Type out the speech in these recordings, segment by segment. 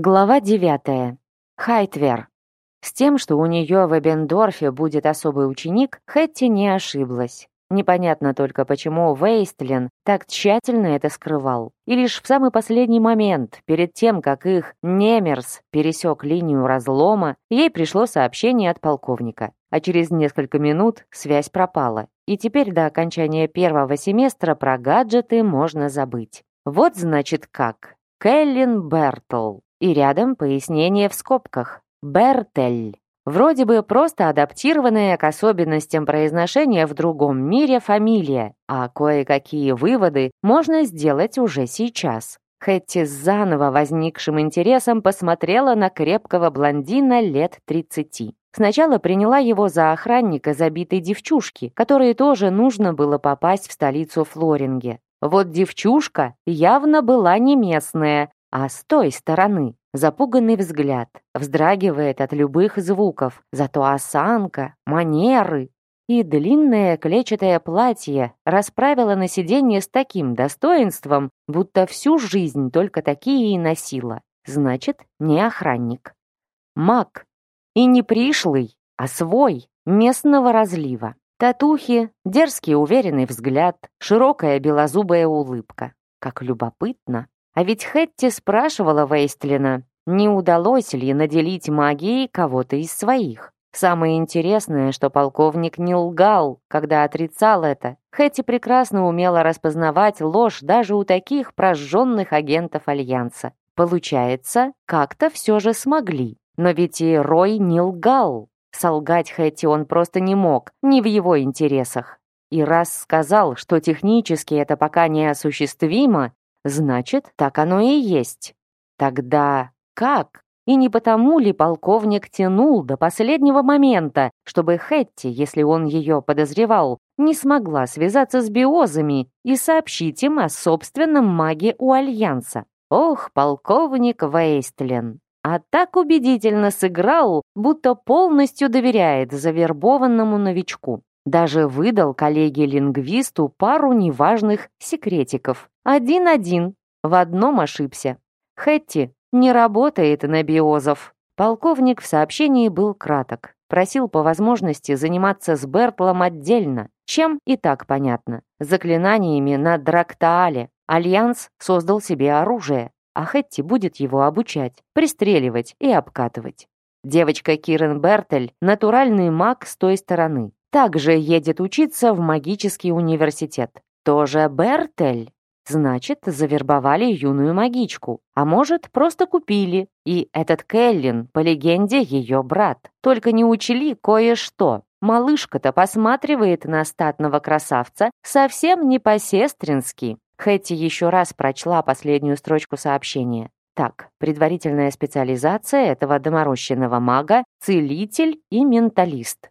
Глава 9. Хайтвер. С тем, что у нее в Эбендорфе будет особый ученик, Хэтти не ошиблась. Непонятно только, почему Вейстлин так тщательно это скрывал. И лишь в самый последний момент, перед тем, как их Немерс пересек линию разлома, ей пришло сообщение от полковника. А через несколько минут связь пропала. И теперь до окончания первого семестра про гаджеты можно забыть. Вот значит как. Кэллин Бертл. И рядом пояснение в скобках. Бертель. Вроде бы просто адаптированная к особенностям произношения в другом мире фамилия, а кое-какие выводы можно сделать уже сейчас. Хэтти с заново возникшим интересом посмотрела на крепкого блондина лет 30. Сначала приняла его за охранника забитой девчушки, которой тоже нужно было попасть в столицу Флоринге. Вот девчушка явно была не местная, а с той стороны запуганный взгляд, вздрагивает от любых звуков, зато осанка, манеры и длинное клетчатое платье расправила на сиденье с таким достоинством, будто всю жизнь только такие и носила. Значит, не охранник. Маг. И не пришлый, а свой, местного разлива. Татухи, дерзкий уверенный взгляд, широкая белозубая улыбка. Как любопытно. А ведь Хэтти спрашивала Вейстлина, не удалось ли наделить магией кого-то из своих. Самое интересное, что полковник не лгал, когда отрицал это. Хэтти прекрасно умела распознавать ложь даже у таких прожженных агентов Альянса. Получается, как-то все же смогли. Но ведь и Рой не лгал. Солгать Хэтти он просто не мог, не в его интересах. И раз сказал, что технически это пока неосуществимо, Значит, так оно и есть. Тогда как? И не потому ли полковник тянул до последнего момента, чтобы Хэтти, если он ее подозревал, не смогла связаться с биозами и сообщить им о собственном маге у Альянса? Ох, полковник Вейстлен! А так убедительно сыграл, будто полностью доверяет завербованному новичку. Даже выдал коллеге-лингвисту пару неважных секретиков. Один-один. В одном ошибся. Хэтти не работает на биозов. Полковник в сообщении был краток. Просил по возможности заниматься с Бертлом отдельно, чем и так понятно. Заклинаниями на Драктаале. Альянс создал себе оружие, а Хэтти будет его обучать, пристреливать и обкатывать. Девочка Кирен Бертель — натуральный маг с той стороны также едет учиться в магический университет. Тоже Бертель. Значит, завербовали юную магичку. А может, просто купили. И этот Келлин, по легенде, ее брат. Только не учли кое-что. Малышка-то посматривает на статного красавца совсем не по-сестрински. Хэтти еще раз прочла последнюю строчку сообщения. Так, предварительная специализация этого доморощенного мага — целитель и менталист.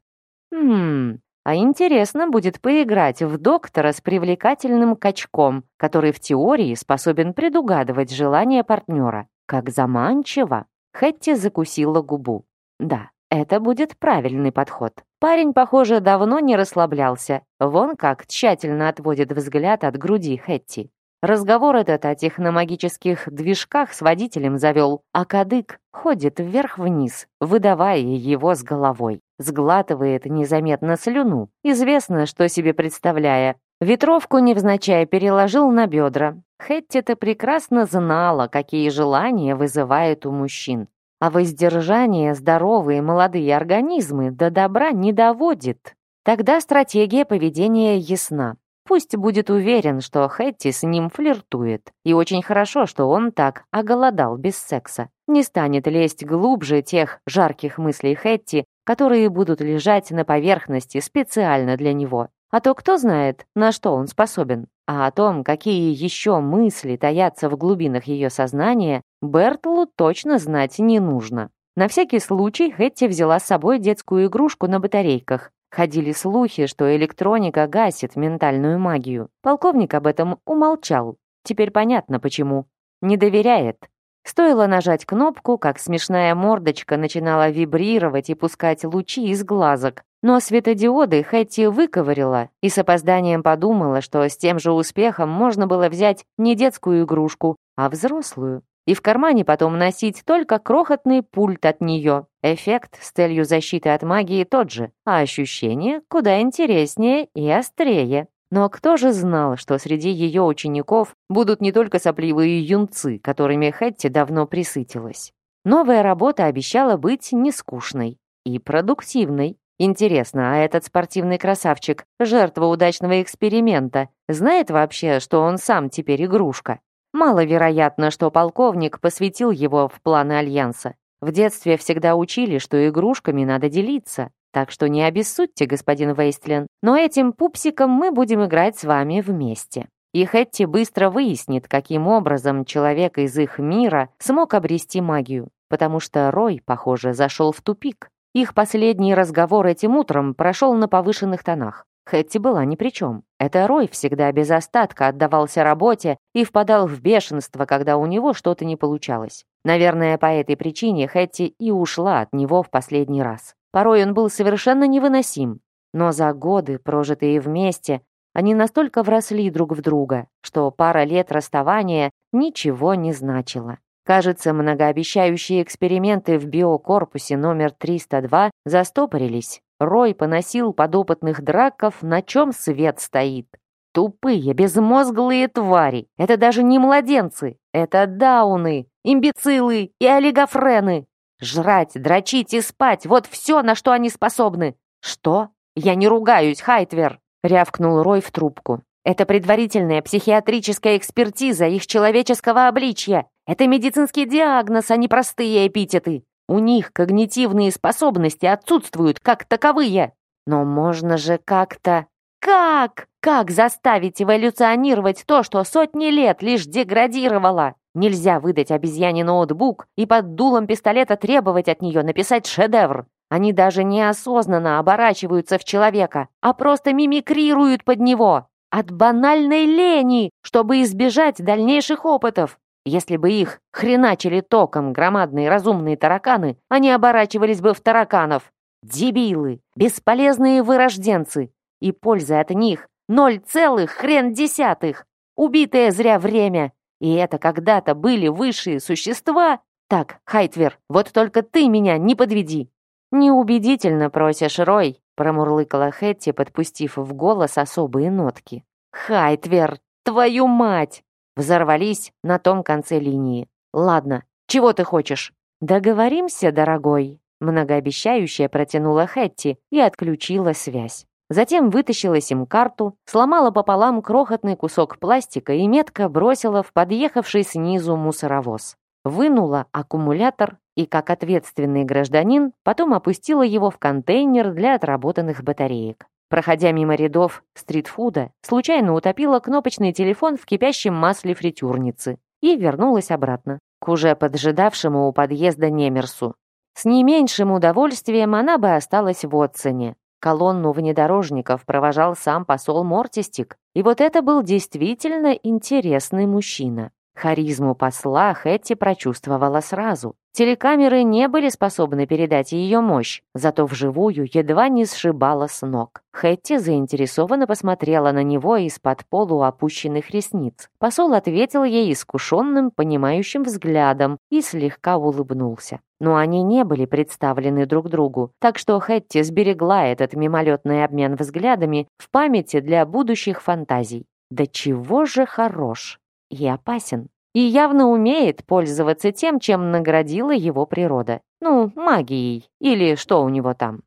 Хм, а интересно будет поиграть в доктора с привлекательным качком, который в теории способен предугадывать желания партнера. Как заманчиво. Хэтти закусила губу. Да, это будет правильный подход. Парень, похоже, давно не расслаблялся. Вон как тщательно отводит взгляд от груди Хэтти. Разговор этот о техномагических движках с водителем завел, а кадык ходит вверх-вниз, выдавая его с головой. Сглатывает незаметно слюну, известно, что себе представляя. Ветровку невзначай переложил на бедра. Хетти-то прекрасно знала, какие желания вызывает у мужчин. А воздержание здоровые молодые организмы до добра не доводит. Тогда стратегия поведения ясна. Пусть будет уверен, что Хэтти с ним флиртует. И очень хорошо, что он так оголодал без секса. Не станет лезть глубже тех жарких мыслей Хэтти, которые будут лежать на поверхности специально для него. А то кто знает, на что он способен. А о том, какие еще мысли таятся в глубинах ее сознания, Бертлу точно знать не нужно. На всякий случай Хэтти взяла с собой детскую игрушку на батарейках, Ходили слухи, что электроника гасит ментальную магию. Полковник об этом умолчал. Теперь понятно, почему. Не доверяет. Стоило нажать кнопку, как смешная мордочка начинала вибрировать и пускать лучи из глазок. Но светодиоды Хэтти выковырила и с опозданием подумала, что с тем же успехом можно было взять не детскую игрушку, а взрослую. и в кармане потом носить только крохотный пульт от нее. Эффект с целью защиты от магии тот же, а ощущение куда интереснее и острее. Но кто же знал, что среди ее учеников будут не только сопливые юнцы, которыми Хэтти давно присытилась. Новая работа обещала быть нескучной и продуктивной. Интересно, а этот спортивный красавчик, жертва удачного эксперимента, знает вообще, что он сам теперь игрушка? Маловероятно, что полковник посвятил его в планы Альянса. В детстве всегда учили, что игрушками надо делиться. Так что не обессудьте, господин Вейстлин, но этим пупсиком мы будем играть с вами вместе. И Хэтти быстро выяснит, каким образом человек из их мира смог обрести магию, потому что Рой, похоже, зашел в тупик. Их последний разговор этим утром прошел на повышенных тонах. Хэтти была ни при чем. Это Рой всегда без остатка отдавался работе и впадал в бешенство, когда у него что-то не получалось. Наверное, по этой причине Хэтти и ушла от него в последний раз. Порой он был совершенно невыносим. Но за годы, прожитые вместе, они настолько вросли друг в друга, что пара лет расставания ничего не значила. Кажется, многообещающие эксперименты в биокорпусе номер 302 застопорились. Рой поносил подопытных драков, на чем свет стоит. Тупые, безмозглые твари. Это даже не младенцы. Это дауны, имбецилы и олигофрены. Жрать, дрочить и спать — вот все, на что они способны. Что? Я не ругаюсь, Хайтвер, рявкнул Рой в трубку. Это предварительная психиатрическая экспертиза их человеческого обличья. Это медицинский диагноз, а не простые эпитеты. У них когнитивные способности отсутствуют как таковые. Но можно же как-то... Как? Как заставить эволюционировать то, что сотни лет лишь деградировало? Нельзя выдать обезьяне ноутбук и под дулом пистолета требовать от нее написать шедевр. Они даже неосознанно оборачиваются в человека, а просто мимикрируют под него. От банальной лени, чтобы избежать дальнейших опытов. Если бы их хреначили током громадные разумные тараканы, они оборачивались бы в тараканов. Дебилы, бесполезные вырожденцы. И польза от них ноль целых хрен десятых. Убитое зря время. И это когда-то были высшие существа. Так, Хайтвер, вот только ты меня не подведи. Неубедительно просишь, Рой, промурлыкала Хэтти, подпустив в голос особые нотки. «Хайтвер, твою мать!» Взорвались на том конце линии. «Ладно, чего ты хочешь?» «Договоримся, дорогой», многообещающая протянула Хэтти и отключила связь. Затем вытащила сим-карту, сломала пополам крохотный кусок пластика и метко бросила в подъехавший снизу мусоровоз. Вынула аккумулятор и, как ответственный гражданин, потом опустила его в контейнер для отработанных батареек. Проходя мимо рядов стритфуда, случайно утопила кнопочный телефон в кипящем масле фритюрницы и вернулась обратно, к уже поджидавшему у подъезда Немерсу. С не меньшим удовольствием она бы осталась в Отсоне. Колонну внедорожников провожал сам посол Мортистик, и вот это был действительно интересный мужчина. Харизму посла Хэтти прочувствовала сразу. Телекамеры не были способны передать ее мощь, зато вживую едва не сшибала с ног. Хэтти заинтересованно посмотрела на него из-под полуопущенных ресниц. Посол ответил ей искушенным, понимающим взглядом и слегка улыбнулся. Но они не были представлены друг другу, так что Хэтти сберегла этот мимолетный обмен взглядами в памяти для будущих фантазий. Да чего же хорош! и опасен. И явно умеет пользоваться тем, чем наградила его природа. Ну, магией, или что у него там.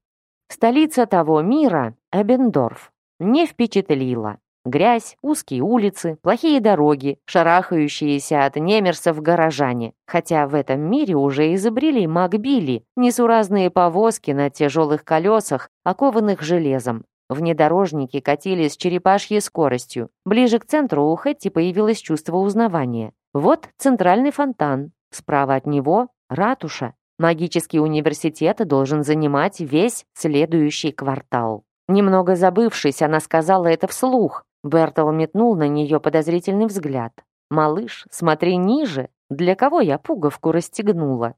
Столица того мира, Эбендорф, не впечатлила. Грязь, узкие улицы, плохие дороги, шарахающиеся от немерсов горожане. Хотя в этом мире уже изобрели магбили, несуразные повозки на тяжелых колесах, окованных железом. Внедорожники катили с черепашьей скоростью. Ближе к центру у Хэтти появилось чувство узнавания. Вот центральный фонтан. Справа от него — ратуша. Магический университет должен занимать весь следующий квартал. Немного забывшись, она сказала это вслух. Бертол метнул на нее подозрительный взгляд. «Малыш, смотри ниже. Для кого я пуговку расстегнула?»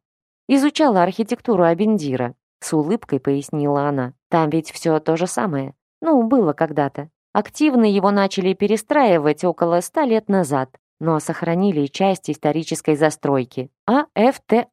Изучала архитектуру Абендира. С улыбкой пояснила она. «Там ведь все то же самое. Ну, было когда-то. Активно его начали перестраивать около ста лет назад. но сохранили часть исторической застройки. АФТА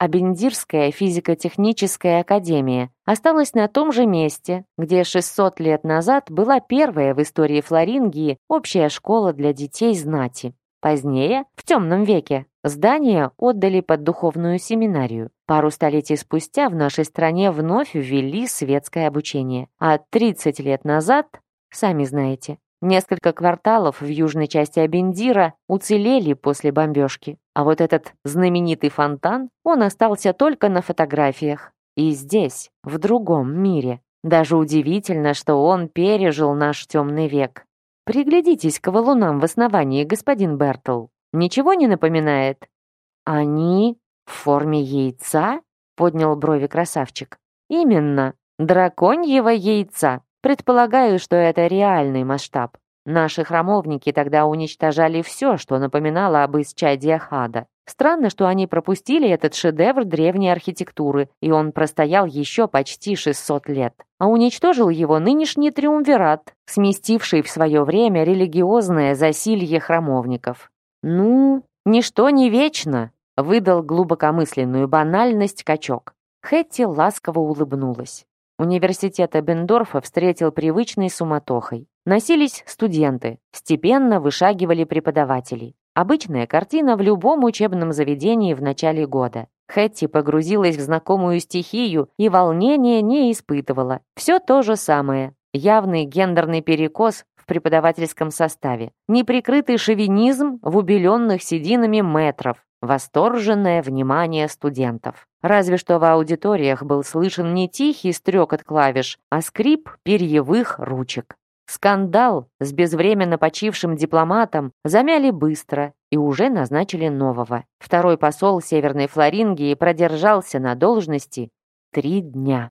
Абендирская физико-техническая академия осталась на том же месте, где 600 лет назад была первая в истории Флорингии общая школа для детей знати. Позднее, в темном веке, здание отдали под духовную семинарию. Пару столетий спустя в нашей стране вновь ввели светское обучение, а 30 лет назад, сами знаете, Несколько кварталов в южной части Абендира уцелели после бомбежки, а вот этот знаменитый фонтан, он остался только на фотографиях. И здесь, в другом мире. Даже удивительно, что он пережил наш темный век. Приглядитесь к валунам в основании, господин Бертл. Ничего не напоминает? Они в форме яйца? Поднял брови красавчик. Именно, драконьего яйца. Предполагаю, что это реальный масштаб. Наши храмовники тогда уничтожали все, что напоминало об исчадии Хада. Странно, что они пропустили этот шедевр древней архитектуры, и он простоял еще почти 600 лет. А уничтожил его нынешний триумвират, сместивший в свое время религиозное засилье храмовников. «Ну, ничто не вечно», — выдал глубокомысленную банальность качок. Хэтти ласково улыбнулась. Университет Эбендорфа встретил привычной суматохой. Носились студенты, степенно вышагивали преподаватели. Обычная картина в любом учебном заведении в начале года. Хэтти погрузилась в знакомую стихию и волнения не испытывала. Все то же самое. Явный гендерный перекос в преподавательском составе. Неприкрытый шовинизм в убеленных сединами метров. Восторженное внимание студентов. Разве что в аудиториях был слышен не тихий стрекот клавиш, а скрип перьевых ручек. Скандал с безвременно почившим дипломатом замяли быстро и уже назначили нового. Второй посол Северной Флорингии продержался на должности три дня.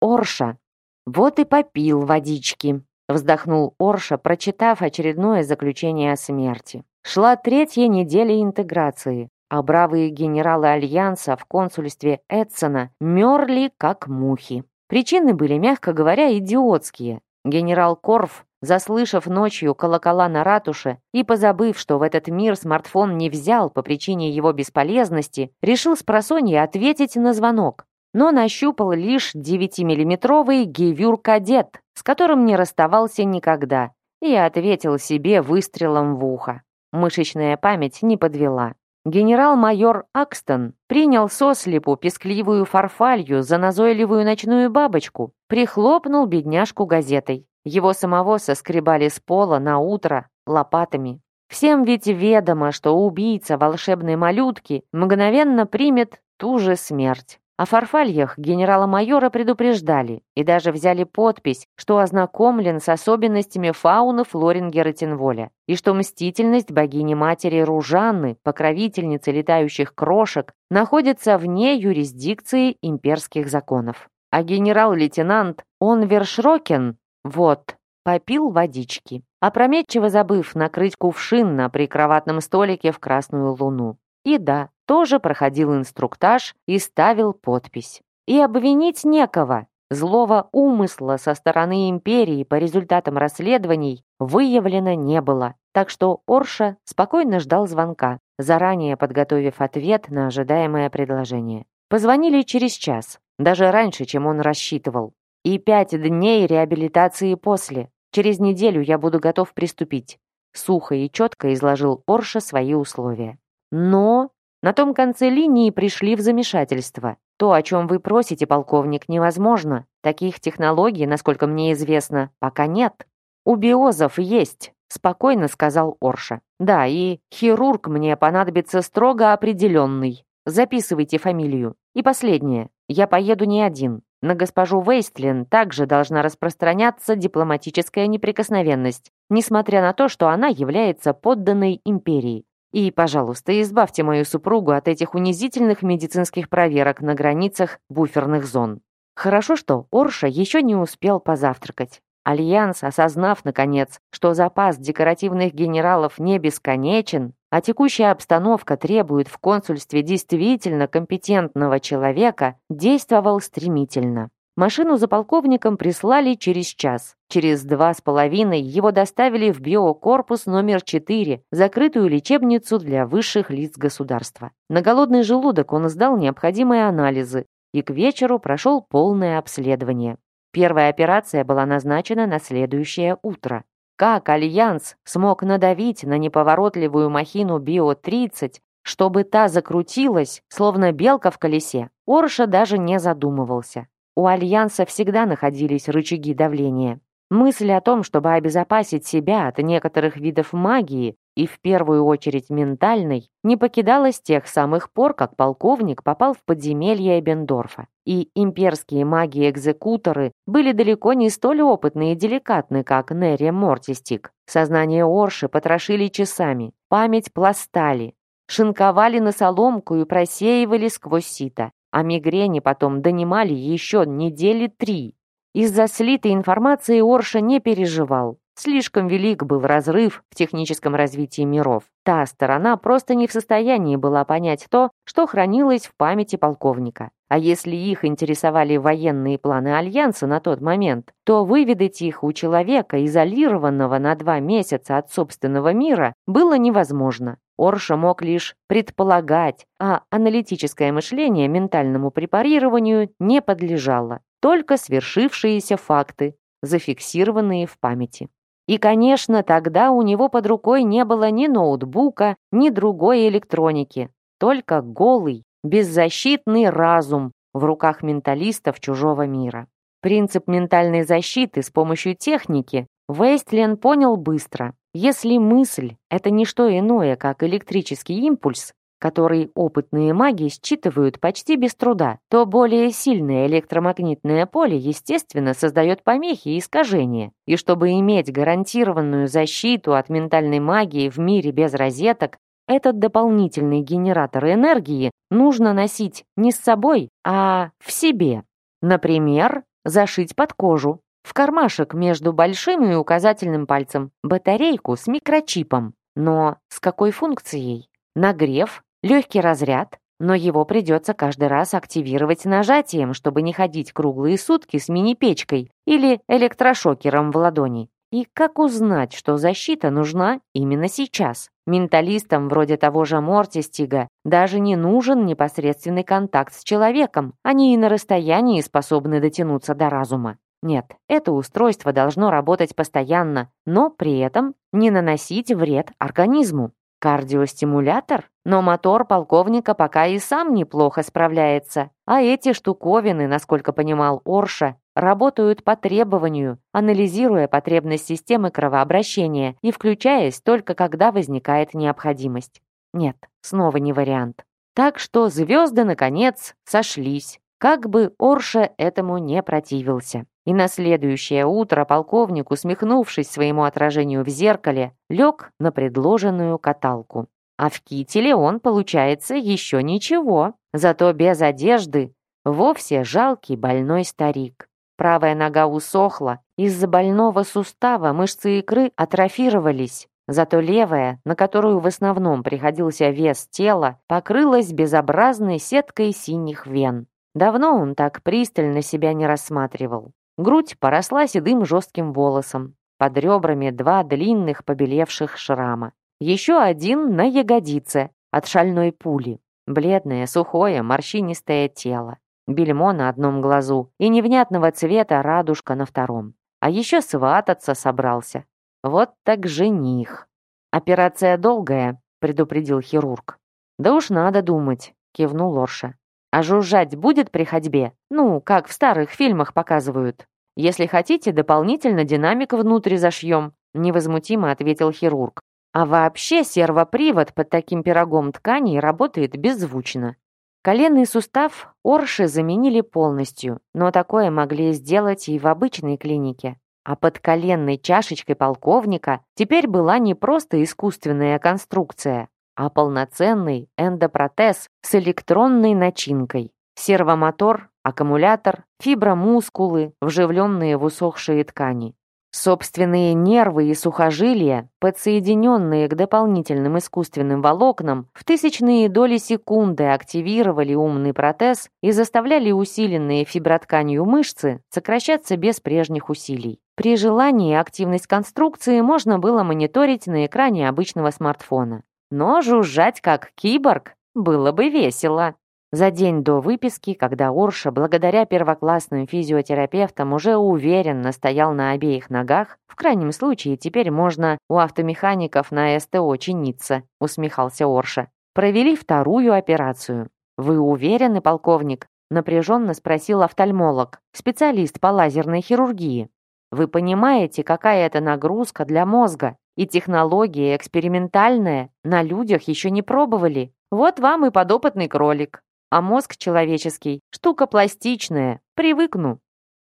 Орша. Вот и попил водички. Вздохнул Орша, прочитав очередное заключение о смерти. Шла третья неделя интеграции, а бравые генералы Альянса в консульстве Эдсона мерли как мухи. Причины были, мягко говоря, идиотские. Генерал Корф, заслышав ночью колокола на ратуше и позабыв, что в этот мир смартфон не взял по причине его бесполезности, решил с просонья ответить на звонок но нащупал лишь 9-миллиметровый гевюр-кадет, с которым не расставался никогда, и ответил себе выстрелом в ухо. Мышечная память не подвела. Генерал-майор Акстон принял сослепу пескливую фарфалью за назойливую ночную бабочку, прихлопнул бедняжку газетой. Его самого соскребали с пола на утро лопатами. Всем ведь ведомо, что убийца волшебной малютки мгновенно примет ту же смерть. О фарфальях генерала-майора предупреждали и даже взяли подпись, что ознакомлен с особенностями фауны Флорингера Тинволя, и что мстительность богини-матери Ружанны, покровительницы летающих крошек, находится вне юрисдикции имперских законов. А генерал-лейтенант Онвершрокен, вот, попил водички, опрометчиво забыв накрыть кувшин на прикроватном столике в красную луну. И да, тоже проходил инструктаж и ставил подпись. И обвинить некого. Злого умысла со стороны империи по результатам расследований выявлено не было. Так что Орша спокойно ждал звонка, заранее подготовив ответ на ожидаемое предложение. Позвонили через час, даже раньше, чем он рассчитывал. И пять дней реабилитации после. Через неделю я буду готов приступить. Сухо и четко изложил Орша свои условия. Но на том конце линии пришли в замешательство. То, о чем вы просите, полковник, невозможно. Таких технологий, насколько мне известно, пока нет. У биозов есть, спокойно сказал Орша. Да, и хирург мне понадобится строго определенный. Записывайте фамилию. И последнее. Я поеду не один. На госпожу Вейстлин также должна распространяться дипломатическая неприкосновенность, несмотря на то, что она является подданной империи. И, пожалуйста, избавьте мою супругу от этих унизительных медицинских проверок на границах буферных зон. Хорошо, что Орша еще не успел позавтракать. Альянс, осознав, наконец, что запас декоративных генералов не бесконечен, а текущая обстановка требует в консульстве действительно компетентного человека, действовал стремительно. Машину за полковником прислали через час. Через два с половиной его доставили в биокорпус номер 4, закрытую лечебницу для высших лиц государства. На голодный желудок он сдал необходимые анализы и к вечеру прошел полное обследование. Первая операция была назначена на следующее утро. Как Альянс смог надавить на неповоротливую махину Био-30, чтобы та закрутилась, словно белка в колесе, Орша даже не задумывался. У Альянса всегда находились рычаги давления. Мысль о том, чтобы обезопасить себя от некоторых видов магии, и в первую очередь ментальной, не покидала с тех самых пор, как полковник попал в подземелье Эбендорфа. И имперские маги-экзекуторы были далеко не столь опытны и деликатны, как Нерри Мортистик. Сознание Орши потрошили часами, память пластали, шинковали на соломку и просеивали сквозь сито а мигрени потом донимали еще недели три. Из-за слитой информации Орша не переживал. Слишком велик был разрыв в техническом развитии миров. Та сторона просто не в состоянии была понять то, что хранилось в памяти полковника. А если их интересовали военные планы Альянса на тот момент, то выведать их у человека, изолированного на два месяца от собственного мира, было невозможно. Орша мог лишь предполагать, а аналитическое мышление ментальному препарированию не подлежало. Только свершившиеся факты, зафиксированные в памяти. И, конечно, тогда у него под рукой не было ни ноутбука, ни другой электроники, только голый, беззащитный разум в руках менталистов чужого мира. Принцип ментальной защиты с помощью техники Вейстлен понял быстро. Если мысль — это не что иное, как электрический импульс, который опытные маги считывают почти без труда, то более сильное электромагнитное поле, естественно, создает помехи и искажения. И чтобы иметь гарантированную защиту от ментальной магии в мире без розеток, этот дополнительный генератор энергии нужно носить не с собой, а в себе. Например, зашить под кожу, в кармашек между большим и указательным пальцем батарейку с микрочипом. Но с какой функцией? Нагрев, легкий разряд, но его придется каждый раз активировать нажатием, чтобы не ходить круглые сутки с мини-печкой или электрошокером в ладони. И как узнать, что защита нужна именно сейчас? Менталистам вроде того же Мортистига даже не нужен непосредственный контакт с человеком. Они и на расстоянии способны дотянуться до разума. Нет, это устройство должно работать постоянно, но при этом не наносить вред организму. Кардиостимулятор? Но мотор полковника пока и сам неплохо справляется. А эти штуковины, насколько понимал Орша, работают по требованию, анализируя потребность системы кровообращения и включаясь только когда возникает необходимость. Нет, снова не вариант. Так что звезды, наконец, сошлись. Как бы Орша этому не противился. И на следующее утро полковник, усмехнувшись своему отражению в зеркале, лег на предложенную каталку. А в кителе он, получается, еще ничего. Зато без одежды вовсе жалкий больной старик. Правая нога усохла, из-за больного сустава мышцы икры атрофировались, зато левая, на которую в основном приходился вес тела, покрылась безобразной сеткой синих вен. Давно он так пристально себя не рассматривал. Грудь поросла седым жестким волосом. Под ребрами два длинных побелевших шрама. Еще один на ягодице от шальной пули. Бледное, сухое, морщинистое тело. Бельмо на одном глазу и невнятного цвета радужка на втором. А еще свататься собрался. Вот так жених. «Операция долгая», — предупредил хирург. «Да уж надо думать», — кивнул Лорша. А жужжать будет при ходьбе? Ну, как в старых фильмах показывают. Если хотите, дополнительно динамик внутрь зашьем», невозмутимо ответил хирург. А вообще сервопривод под таким пирогом тканей работает беззвучно. Коленный сустав Орши заменили полностью, но такое могли сделать и в обычной клинике. А под коленной чашечкой полковника теперь была не просто искусственная конструкция, а полноценный эндопротез с электронной начинкой. Сервомотор, аккумулятор, фибромускулы, вживленные в усохшие ткани. Собственные нервы и сухожилия, подсоединенные к дополнительным искусственным волокнам, в тысячные доли секунды активировали умный протез и заставляли усиленные фибротканью мышцы сокращаться без прежних усилий. При желании активность конструкции можно было мониторить на экране обычного смартфона. Но жужжать как киборг было бы весело. За день до выписки, когда Орша, благодаря первоклассным физиотерапевтам, уже уверенно стоял на обеих ногах, в крайнем случае теперь можно у автомехаников на СТО чиниться, усмехался Орша. Провели вторую операцию. Вы уверены, полковник? Напряженно спросил офтальмолог, специалист по лазерной хирургии. Вы понимаете, какая это нагрузка для мозга? И технология экспериментальная, на людях еще не пробовали. Вот вам и подопытный кролик. А мозг человеческий — штука пластичная, привыкну.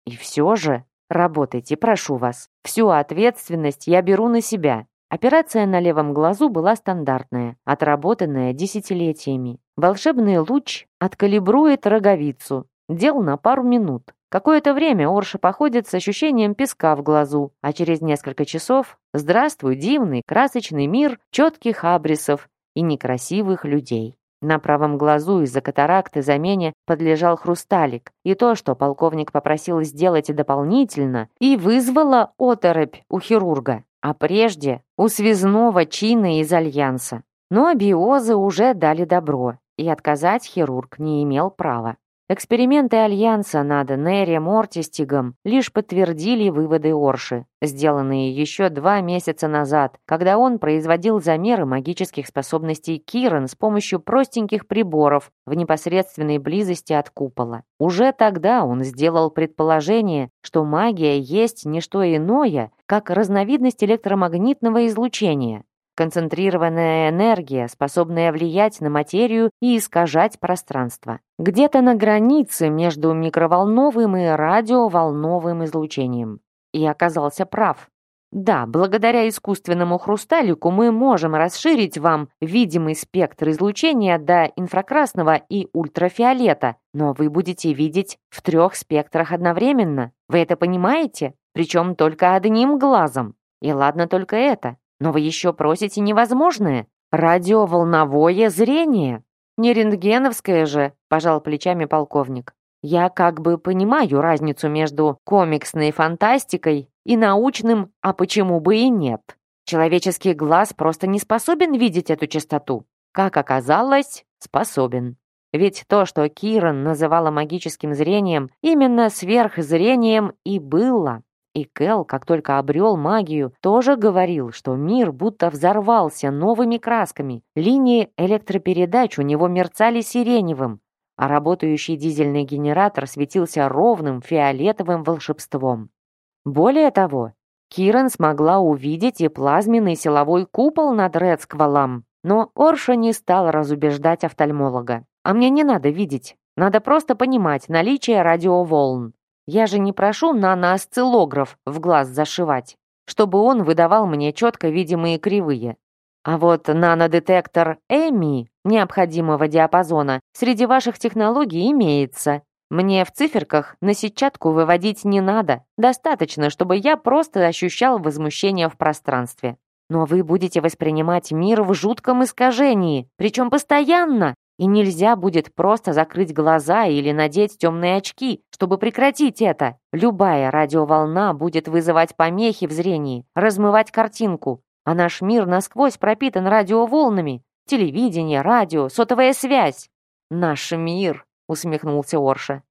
И все же, работайте, прошу вас. Всю ответственность я беру на себя. Операция на левом глазу была стандартная, отработанная десятилетиями. Волшебный луч откалибрует роговицу. Дел на пару минут. Какое-то время Орша походит с ощущением песка в глазу, а через несколько часов «Здравствуй, дивный, красочный мир четких абрисов и некрасивых людей». На правом глазу из-за катаракты замене подлежал хрусталик, и то, что полковник попросил сделать дополнительно, и вызвало оторопь у хирурга, а прежде у связного чина из Альянса. Но биозы уже дали добро, и отказать хирург не имел права. Эксперименты Альянса над Нерри Мортистигом лишь подтвердили выводы Орши, сделанные еще два месяца назад, когда он производил замеры магических способностей Киран с помощью простеньких приборов в непосредственной близости от купола. Уже тогда он сделал предположение, что магия есть не что иное, как разновидность электромагнитного излучения, концентрированная энергия, способная влиять на материю и искажать пространство. Где-то на границе между микроволновым и радиоволновым излучением. И оказался прав. Да, благодаря искусственному хрусталику мы можем расширить вам видимый спектр излучения до инфракрасного и ультрафиолета, но вы будете видеть в трех спектрах одновременно. Вы это понимаете? Причем только одним глазом. И ладно только это. Но вы еще просите невозможное. Радиоволновое зрение. Не рентгеновское же, пожал плечами полковник. Я как бы понимаю разницу между комиксной фантастикой и научным, а почему бы и нет. Человеческий глаз просто не способен видеть эту частоту. Как оказалось, способен. Ведь то, что Киран называла магическим зрением, именно сверхзрением и было. И Кэл, как только обрел магию, тоже говорил, что мир будто взорвался новыми красками. Линии электропередач у него мерцали сиреневым, а работающий дизельный генератор светился ровным фиолетовым волшебством. Более того, Киран смогла увидеть и плазменный силовой купол над Редсквалом, но Орша не стал разубеждать офтальмолога. «А мне не надо видеть, надо просто понимать наличие радиоволн. Я же не прошу наноосциллограф в глаз зашивать, чтобы он выдавал мне четко видимые кривые. А вот нанодетектор ЭМИ необходимого диапазона среди ваших технологий имеется. Мне в циферках на сетчатку выводить не надо. Достаточно, чтобы я просто ощущал возмущение в пространстве. Но вы будете воспринимать мир в жутком искажении, причем постоянно, и нельзя будет просто закрыть глаза или надеть темные очки, чтобы прекратить это. Любая радиоволна будет вызывать помехи в зрении, размывать картинку. А наш мир насквозь пропитан радиоволнами. Телевидение, радио, сотовая связь. «Наш мир», — усмехнулся Орша.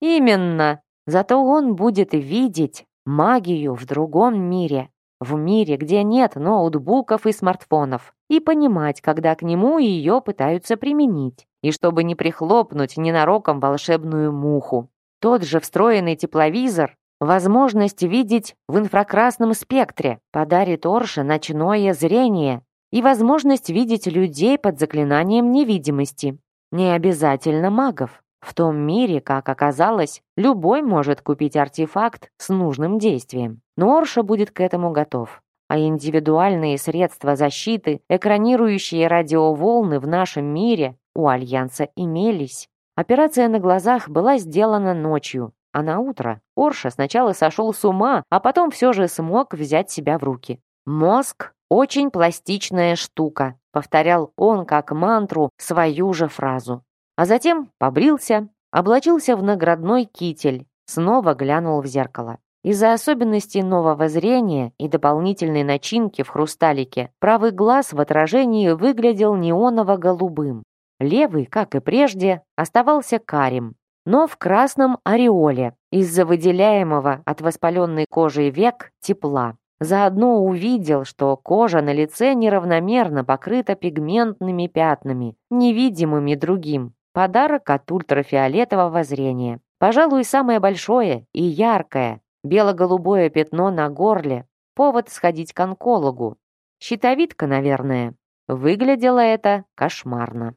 «Именно. Зато он будет видеть магию в другом мире в мире, где нет ноутбуков и смартфонов, и понимать, когда к нему ее пытаются применить, и чтобы не прихлопнуть ненароком волшебную муху. Тот же встроенный тепловизор возможность видеть в инфракрасном спектре, подарит Орше ночное зрение и возможность видеть людей под заклинанием невидимости. Не обязательно магов. В том мире, как оказалось, любой может купить артефакт с нужным действием. Но Орша будет к этому готов. А индивидуальные средства защиты, экранирующие радиоволны в нашем мире, у Альянса имелись. Операция на глазах была сделана ночью, А на утро Орша сначала сошел с ума, а потом все же смог взять себя в руки. Мозг – очень пластичная штука, повторял он как мантру свою же фразу. А затем побрился, облачился в наградной китель, снова глянул в зеркало. Из-за особенностей нового зрения и дополнительной начинки в хрусталике правый глаз в отражении выглядел неоново-голубым. Левый, как и прежде, оставался карим, но в красном ореоле из-за выделяемого от воспаленной кожи век тепла. Заодно увидел, что кожа на лице неравномерно покрыта пигментными пятнами, невидимыми другим. Подарок от ультрафиолетового зрения. Пожалуй, самое большое и яркое. Бело-голубое пятно на горле. Повод сходить к онкологу. Щитовидка, наверное. Выглядело это кошмарно.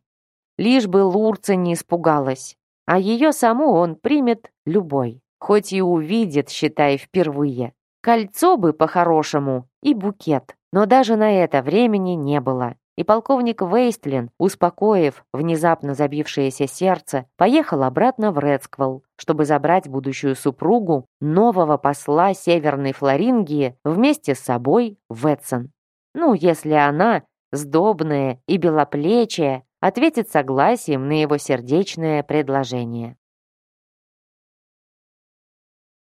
Лишь бы Лурца не испугалась. А ее саму он примет любой. Хоть и увидит, считай, впервые. Кольцо бы по-хорошему и букет. Но даже на это времени не было. И полковник Вейстлин, успокоив внезапно забившееся сердце, поехал обратно в Редсквелл, чтобы забрать будущую супругу нового посла Северной Флорингии вместе с собой в Эдсон. Ну, если она, сдобная и белоплечая, ответит согласием на его сердечное предложение.